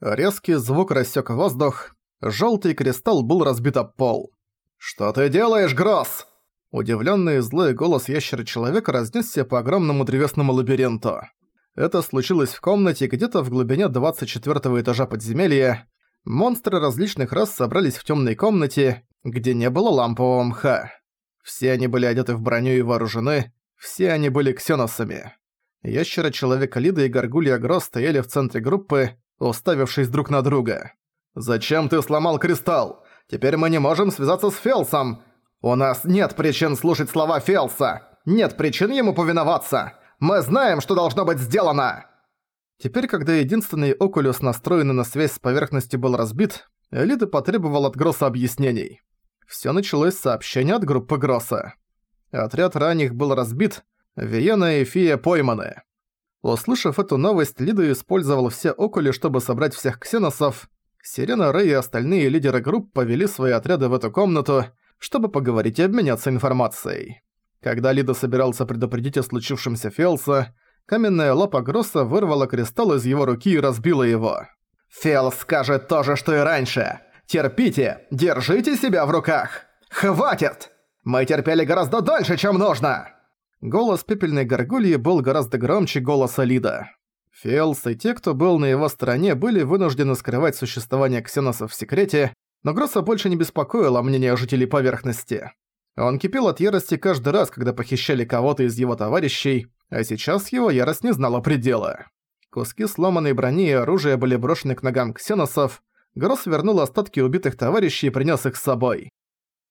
Резкий звук рассек воздух. Желтый кристалл был разбит об пол. «Что ты делаешь, Гросс?» Удивленный и злой голос ящера-человека разнесся по огромному древесному лабиринту. Это случилось в комнате где-то в глубине 24 этажа подземелья. Монстры различных рас собрались в темной комнате, где не было лампового мха. Все они были одеты в броню и вооружены, все они были ксеносами. Ящера-человек Лида и Гаргулья Гросс стояли в центре группы, уставившись друг на друга. «Зачем ты сломал кристалл? Теперь мы не можем связаться с Фелсом! У нас нет причин слушать слова Фелса! Нет причин ему повиноваться! Мы знаем, что должно быть сделано!» Теперь, когда единственный окулюс, настроенный на связь с поверхностью, был разбит, Элида потребовал от Гросса объяснений. Всё началось с сообщения от группы Гросса. Отряд ранних был разбит, Виена и Фия пойманы. Услышав эту новость, Лида использовал все окули, чтобы собрать всех ксеносов. Сирена, Рэй и остальные лидеры групп повели свои отряды в эту комнату, чтобы поговорить и обменяться информацией. Когда Лида собирался предупредить о случившемся Фелса, каменная лапа Гросса вырвала кристалл из его руки и разбила его. «Фелс скажет то же, что и раньше! Терпите! Держите себя в руках! Хватит! Мы терпели гораздо дольше, чем нужно!» Голос пепельной горгульи был гораздо громче голоса Лида. Фелс и те, кто был на его стороне, были вынуждены скрывать существование ксеносов в секрете, но Гросса больше не беспокоило мнение жителей поверхности. Он кипел от ярости каждый раз, когда похищали кого-то из его товарищей, а сейчас его ярость не знала предела. Куски сломанной брони и оружия были брошены к ногам ксеносов, Гросс вернул остатки убитых товарищей и принес их с собой.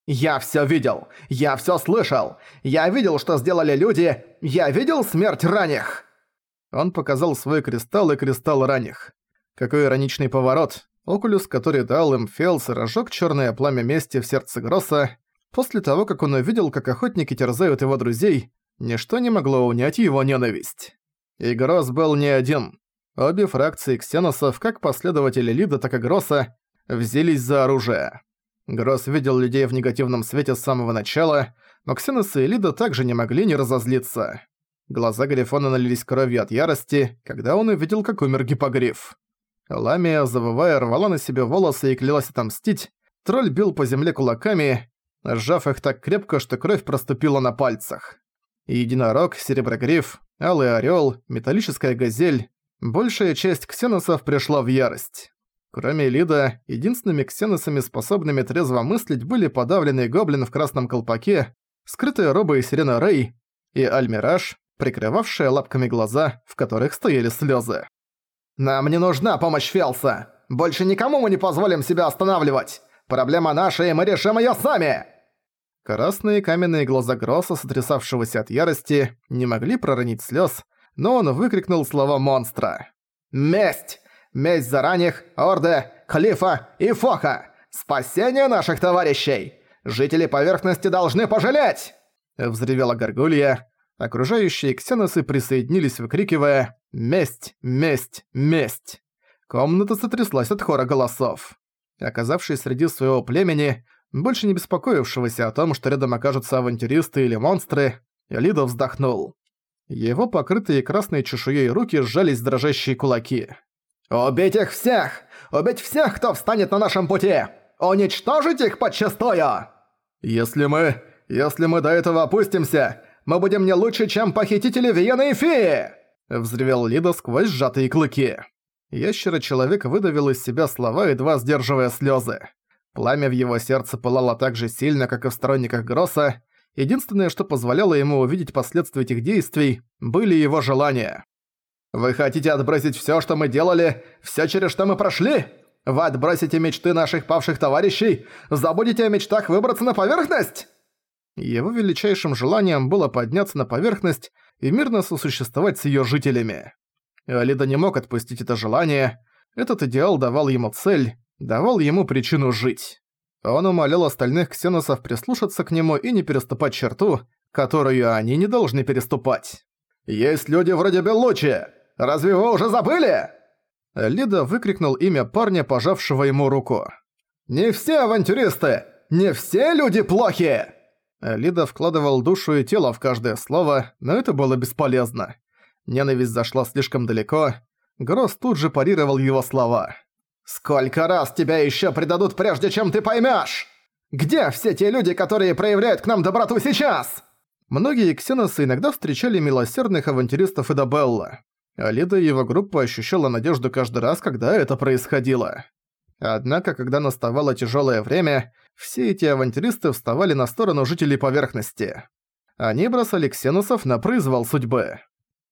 «Я всё видел! Я всё слышал! Я видел, что сделали люди! Я видел смерть ранних!» Он показал свой кристалл и кристалл ранних. Какой ироничный поворот. Окулюс, который дал им Фелс, разжёг чёрное пламя мести в сердце Гросса. После того, как он увидел, как охотники терзают его друзей, ничто не могло унять его ненависть. И Гросс был не один. Обе фракции ксеносов, как последователи Лида, так и Гросса, взялись за оружие. Гросс видел людей в негативном свете с самого начала, но Ксеносы и Лида также не могли не разозлиться. Глаза Грифона налились кровью от ярости, когда он увидел, как умер гипогриф. Ламия, завывая, рвала на себе волосы и клялась отомстить. Тролль бил по земле кулаками, сжав их так крепко, что кровь проступила на пальцах. Единорог, Сереброгриф, Алый Орёл, Металлическая Газель. Большая часть ксеносов пришла в ярость. Кроме Лида, единственными ксеносами, способными трезво мыслить, были подавленный гоблин в красном колпаке, скрытая роба и сирена Рэй, и Альмираж, прикрывавшая лапками глаза, в которых стояли слезы. «Нам не нужна помощь Фелса! Больше никому мы не позволим себя останавливать! Проблема наша, и мы решим её сами!» Красные каменные глаза Гросса, сотрясавшегося от ярости, не могли проронить слез, но он выкрикнул слова монстра. «Месть! Месть за ранних, Орде, Клифа и Фоха! Спасение наших товарищей! Жители поверхности должны пожалеть!» Взревела Гаргулья. Окружающие ксеносы присоединились, выкрикивая «Месть! Месть! Месть!». Комната сотряслась от хора голосов. Оказавшись среди своего племени, больше не беспокоившегося о том, что рядом окажутся авантюристы или монстры, Лидо вздохнул. Его покрытые красной чешуей руки сжались в дрожащие кулаки. «Убить их всех! Убить всех, кто встанет на нашем пути! Уничтожить их подчистую!» «Если мы... если мы до этого опустимся, мы будем не лучше, чем похитители Виены и Феи!» Взревел Лида сквозь сжатые клыки. Ящера-человек выдавил из себя слова, едва сдерживая слезы. Пламя в его сердце пылало так же сильно, как и в сторонниках Гросса. Единственное, что позволяло ему увидеть последствия этих действий, были его желания. Вы хотите отбросить всё, что мы делали, всё, через что мы прошли? Вы отбросите мечты наших павших товарищей? Забудете о мечтах выбраться на поверхность?» Его величайшим желанием было подняться на поверхность и мирно сосуществовать с её жителями. Алида не мог отпустить это желание. Этот идеал давал ему цель, давал ему причину жить. Он умолял остальных ксеносов прислушаться к нему и не переступать черту, которую они не должны переступать. «Есть люди вроде Беллучи! Разве вы уже забыли?» Лида выкрикнул имя парня, пожавшего ему руку. «Не все авантюристы! Не все люди плохи!» Лида вкладывал душу и тело в каждое слово, но это было бесполезно. Ненависть зашла слишком далеко. Гросс тут же парировал его слова. «Сколько раз тебя еще предадут, прежде чем ты поймешь? Где все те люди, которые проявляют к нам доброту сейчас?» Многие ксеносы иногда встречали милосердных авантюристов Эдабелла. Алида и его группа ощущала надежду каждый раз, когда это происходило. Однако, когда наставало тяжелое время, все эти авантюристы вставали на сторону жителей поверхности. Они бросали ксеносов на произвол судьбы.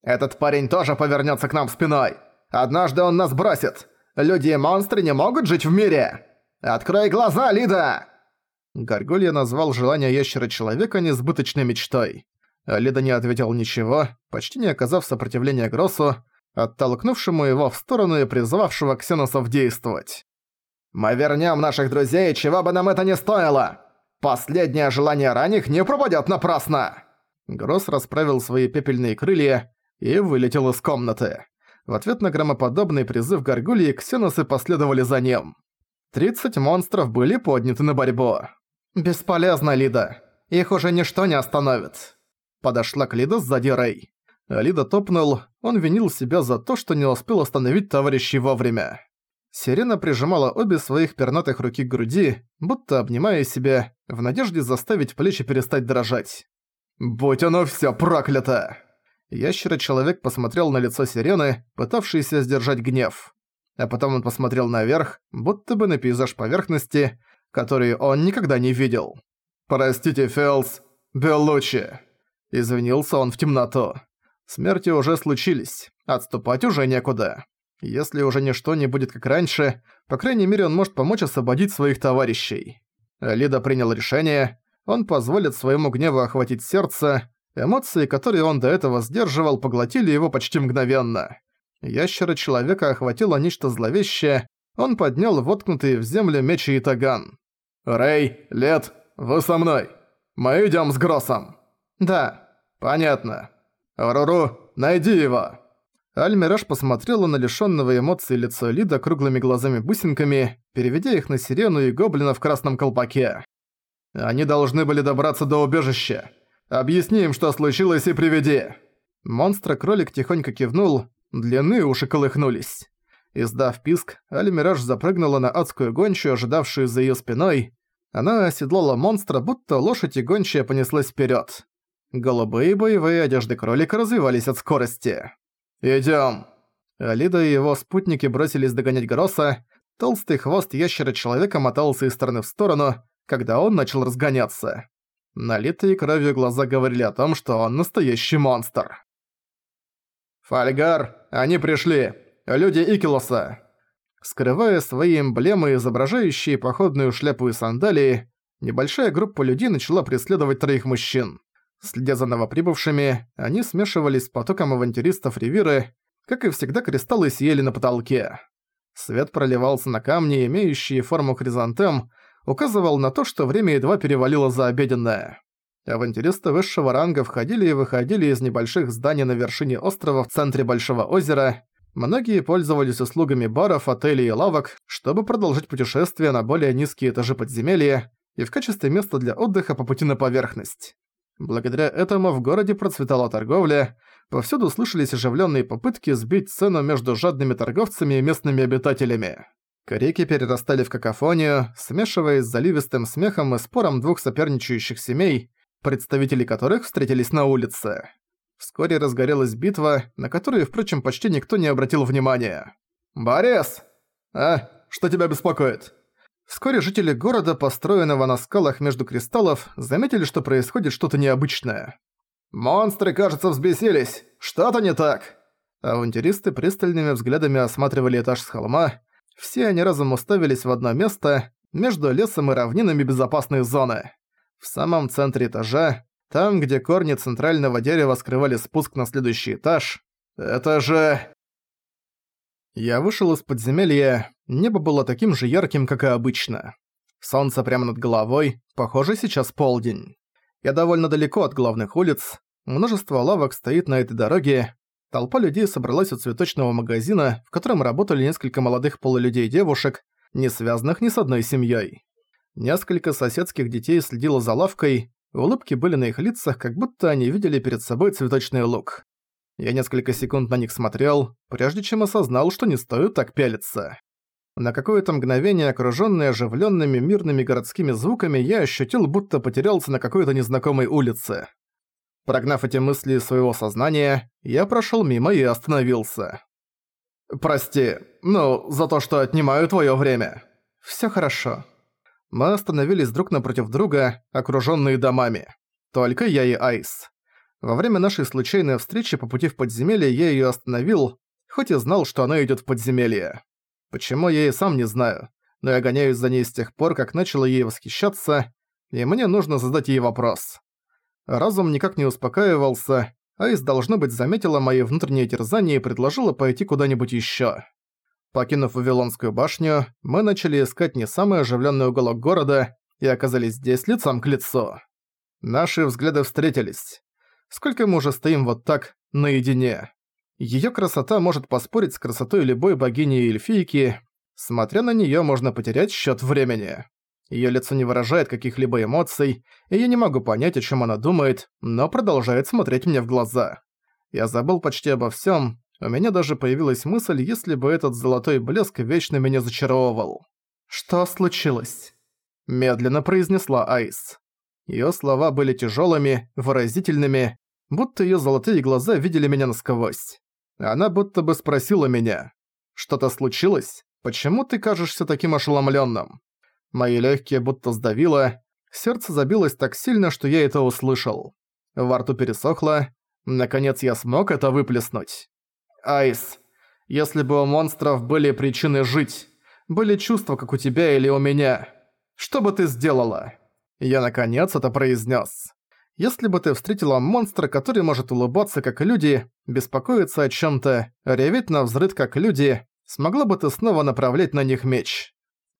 «Этот парень тоже повернется к нам спиной! Однажды он нас бросит! Люди и монстры не могут жить в мире! Открой глаза, Лида!» Гаргулья назвал желание ящера-человека несбыточной мечтой. Лида не ответил ничего, почти не оказав сопротивления Гроссу, оттолкнувшему его в сторону и призвавшего ксеносов действовать. «Мы вернем наших друзей, чего бы нам это ни стоило! Последнее желание ранних не пропадет напрасно!» Гросс расправил свои пепельные крылья и вылетел из комнаты. В ответ на громоподобный призыв Гаргулии ксеносы последовали за ним. 30 монстров были подняты на борьбу. «Бесполезно, Лида. Их уже ничто не остановит». Подошла к Лида сзади Рэй. Лида топнул, он винил себя за то, что не успел остановить товарищей вовремя. Сирена прижимала обе своих пернатых руки к груди, будто обнимая себя, в надежде заставить плечи перестать дрожать. «Будь оно всё проклято!» Ящера-человек посмотрел на лицо сирены, пытавшийся сдержать гнев. А потом он посмотрел наверх, будто бы на пейзаж поверхности, который он никогда не видел. «Простите, Фелс, Беллучи!» Извинился он в темноту. Смерти уже случились, отступать уже некуда. Если уже ничто не будет как раньше, по крайней мере он может помочь освободить своих товарищей. Лида принял решение, он позволит своему гневу охватить сердце, Эмоции, которые он до этого сдерживал, поглотили его почти мгновенно. Ящера человека охватило нечто зловещее, он поднял воткнутые в землю мечи и таган. «Рэй, Лет, вы со мной. Мы идём с Гроссом». «Да». «Понятно. Руру, найди его». Альмираж посмотрела на лишённого эмоций лицо Лида круглыми глазами-бусинками, переведя их на сирену и гоблина в красном колпаке. «Они должны были добраться до убежища. Объясни им, что случилось, и приведи!» Монстр-кролик тихонько кивнул, длины уши колыхнулись. Издав писк, Альмираж запрыгнула на адскую гончую, ожидавшую за её спиной. Она оседлала монстра, будто лошадь и гончая понеслась вперёд. Голубые боевые одежды кролика развивались от скорости. «Идём!» Алида и его спутники бросились догонять Гросса. Толстый хвост ящера-человека мотался из стороны в сторону, когда он начал разгоняться. Налитые кровью глаза говорили о том, что он настоящий монстр. «Фальгар, они пришли! Люди Икилоса!» Скрывая свои эмблемы, изображающие походную шляпу и сандалии, небольшая группа людей начала преследовать троих мужчин. Следя за новоприбывшими, они смешивались с потоком авантюристов Ривиры, как и всегда кристаллы сияли на потолке. Свет проливался на камни, имеющие форму хризантем, указывал на то, что время едва перевалило за обеденное. Авантюристы высшего ранга входили и выходили из небольших зданий на вершине острова в центре Большого озера. Многие пользовались услугами баров, отелей и лавок, чтобы продолжить путешествие на более низкие этажи подземелья и в качестве места для отдыха по пути на поверхность. Благодаря этому в городе процветала торговля, повсюду слышались оживленные попытки сбить цену между жадными торговцами и местными обитателями. Крики перерастали в какофонию, смешиваясь с заливистым смехом и спором двух соперничающих семей, представители которых встретились на улице. Вскоре разгорелась битва, на которую, впрочем, почти никто не обратил внимания. «Борис! А, что тебя беспокоит?» Вскоре жители города, построенного на скалах между кристаллов, заметили, что происходит что-то необычное. «Монстры, кажется, взбесились! Что-то не так!» Авантюристы пристальными взглядами осматривали этаж с холма, все они разом уставились в одно место, между лесом и равнинами безопасной зоны. В самом центре этажа, там, где корни центрального дерева скрывали спуск на следующий этаж. Это же... Я вышел из подземелья, небо было таким же ярким, как и обычно. Солнце прямо над головой, похоже, сейчас полдень. Я довольно далеко от главных улиц, множество лавок стоит на этой дороге, Толпа людей собралась у цветочного магазина, в котором работали несколько молодых полулюдей девушек, не связанных ни с одной семьей. Несколько соседских детей следило за лавкой, улыбки были на их лицах, как будто они видели перед собой цветочный лук. Я несколько секунд на них смотрел, прежде чем осознал, что не стоит так пялиться. На какое-то мгновение, окружённый оживлёнными мирными городскими звуками, я ощутил, будто потерялся на какой-то незнакомой улице. Прогнав эти мысли из своего сознания, я прошёл мимо и остановился. «Прости, ну, за то, что отнимаю твоё время». «Всё хорошо». Мы остановились друг напротив друга, окружённые домами. Только я и Айс. Во время нашей случайной встречи по пути в подземелье я её остановил, хоть и знал, что она идёт в подземелье. Почему, я и сам не знаю, но я гоняюсь за ней с тех пор, как начал ей восхищаться, и мне нужно задать ей вопрос. Разум никак не успокаивался, Айс, должно быть, заметила мои внутренние терзания и предложила пойти куда-нибудь ещё. Покинув Вавилонскую башню, мы начали искать не самый оживлённый уголок города и оказались здесь лицом к лицу. Наши взгляды встретились. Сколько мы уже стоим вот так, наедине. Её красота может поспорить с красотой любой богини и эльфийки. Смотря на неё, можно потерять счёт времени. Её лицо не выражает каких-либо эмоций, и я не могу понять, о чём она думает, но продолжает смотреть мне в глаза. Я забыл почти обо всём, у меня даже появилась мысль, если бы этот золотой блеск вечно меня зачаровывал. «Что случилось?» Медленно произнесла Айс. Её слова были тяжёлыми, выразительными, будто её золотые глаза видели меня насквозь. Она будто бы спросила меня, «Что-то случилось? Почему ты кажешься таким ошеломлённым?» Мои легкие будто сдавило, сердце забилось так сильно, что я это услышал. Во рту пересохло, наконец я смог это выплеснуть. «Айс, если бы у монстров были причины жить, были чувства, как у тебя или у меня, что бы ты сделала?» Я наконец это произнес. Если бы ты встретила монстра, который может улыбаться как люди, беспокоиться о чем то реветь на взрыв как люди, смогла бы ты снова направлять на них меч?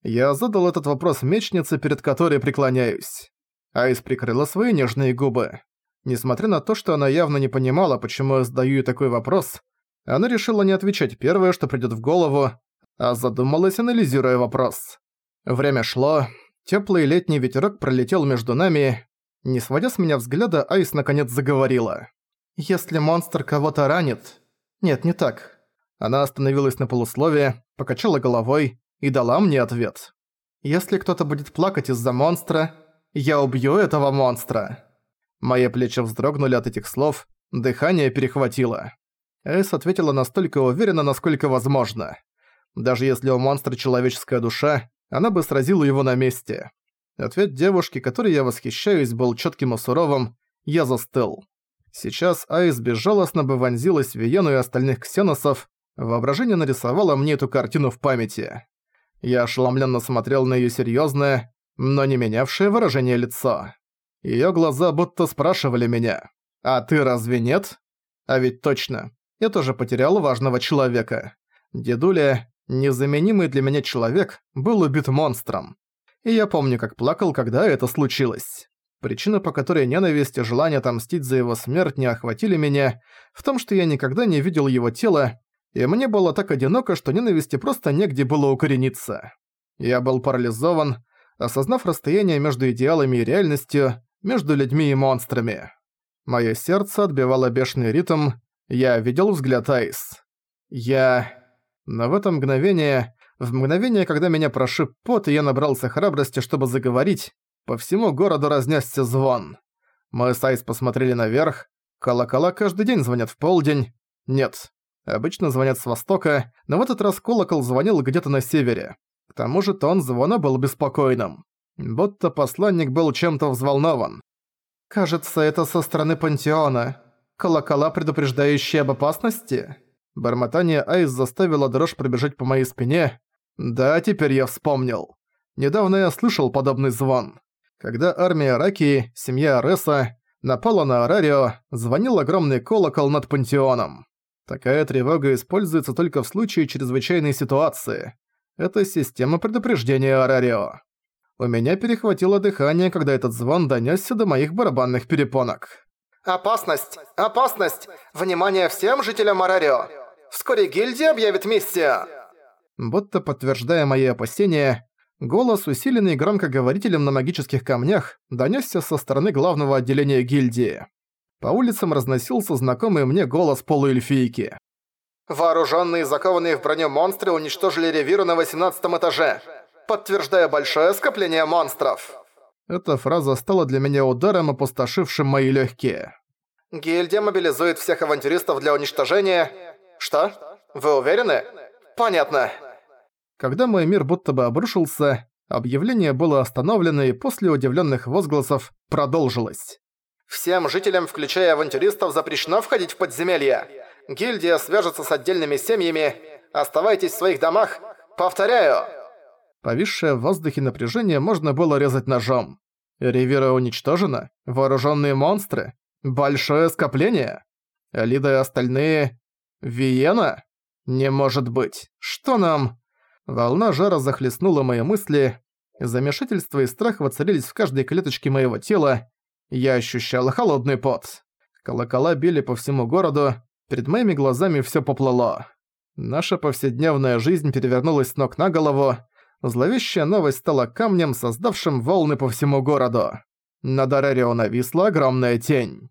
Я задал этот вопрос мечнице, перед которой преклоняюсь. Айс прикрыла свои нежные губы. Несмотря на то, что она явно не понимала, почему я задаю ей такой вопрос, она решила не отвечать первое, что придёт в голову, а задумалась, анализируя вопрос. Время шло, теплый летний ветерок пролетел между нами, не сводя с меня взгляда, Айс наконец заговорила. «Если монстр кого-то ранит...» «Нет, не так». Она остановилась на полуслове, покачала головой и дала мне ответ. «Если кто-то будет плакать из-за монстра, я убью этого монстра». Мои плечи вздрогнули от этих слов, дыхание перехватило. Эс ответила настолько уверенно, насколько возможно. Даже если у монстра человеческая душа, она бы сразила его на месте. Ответ девушки, которой я восхищаюсь, был чётким и суровым. Я застыл. Сейчас Айс безжалостно бы вонзилась в Виену и остальных ксеносов. Воображение нарисовало мне эту картину в памяти. Я ошеломленно смотрел на её серьёзное, но не менявшее выражение лица. Её глаза будто спрашивали меня. «А ты разве нет?» А ведь точно. Я тоже потерял важного человека. Дедуля, незаменимый для меня человек, был убит монстром и я помню, как плакал, когда это случилось. Причина, по которой ненависть и желание отомстить за его смерть не охватили меня, в том, что я никогда не видел его тела, и мне было так одиноко, что ненависти просто негде было укорениться. Я был парализован, осознав расстояние между идеалами и реальностью, между людьми и монстрами. Моё сердце отбивало бешеный ритм, я видел взгляд Айс. Я... Но в это мгновение в мгновение, когда меня прошиб пот, и я набрался храбрости, чтобы заговорить, по всему городу разнесся звон. Мы с Айс посмотрели наверх. Колокола каждый день звонят в полдень. Нет, обычно звонят с востока, но в этот раз колокол звонил где-то на севере. К тому же тон звона был беспокойным. Будто посланник был чем-то взволнован. «Кажется, это со стороны пантеона. Колокола, предупреждающие об опасности?» Бормотание Айс заставило дрожь пробежать по моей спине, да, теперь я вспомнил. Недавно я слышал подобный звон. Когда армия Раки, семья Ареса, напала на Арарио, звонил огромный колокол над пантеоном. Такая тревога используется только в случае чрезвычайной ситуации. Это система предупреждения Арарио. У меня перехватило дыхание, когда этот звон донёсся до моих барабанных перепонок. «Опасность! Опасность! Внимание всем жителям Арарио! Вскоре гильдия объявит миссию!» Будто подтверждая мои опасения, голос, усиленный громкоговорителем на магических камнях, донёсся со стороны главного отделения гильдии. По улицам разносился знакомый мне голос полуэльфийки. Вооруженные и закованные в броню монстры уничтожили ревиру на 18 этаже, подтверждая большое скопление монстров. Эта фраза стала для меня ударом, опустошившим мои легкие. Гильдия мобилизует всех авантюристов для уничтожения... Что? Вы уверены? Понятно. Когда мой мир будто бы обрушился, объявление было остановлено и после удивленных возгласов продолжилось. Всем жителям, включая авантюристов, запрещено входить в подземелья. Гильдия свяжется с отдельными семьями. Оставайтесь в своих домах. Повторяю. Повисшее в воздухе напряжение можно было резать ножом. Ривера уничтожена? Вооруженные монстры? Большое скопление? Лида и остальные... Виена? Не может быть. Что нам... Волна жара захлестнула мои мысли. Замешательство и страх воцарились в каждой клеточке моего тела. Я ощущала холодный пот. Колокола били по всему городу. Перед моими глазами всё поплыло. Наша повседневная жизнь перевернулась с ног на голову. Зловещая новость стала камнем, создавшим волны по всему городу. Над Арерио нависла огромная тень.